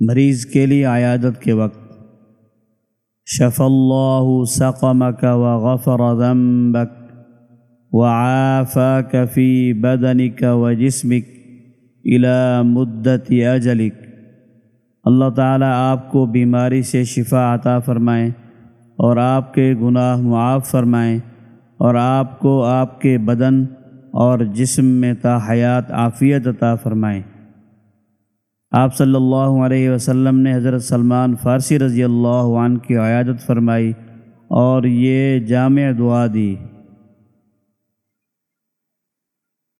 مریض کے لیے عیادت کے وقت شف اللہ سقمک وغفر ذنبک وعافاک فی بدنک وجسمک الى مدت اجلک۔ اللہ تعالیٰ آپ کو بیماری سے شفا عطا فرمائیں اور آپ کے گناہ معاف فرمائیں اور آپ کو آپ کے بدن اور جسم میں تا حیات عافیت عطا فرمائیں آپ صلی اللہ علیہ وسلم نے حضرت سلمان فارسی رضی اللہ عنہ کی عیادت فرمائی اور یہ جامع دعا دی۔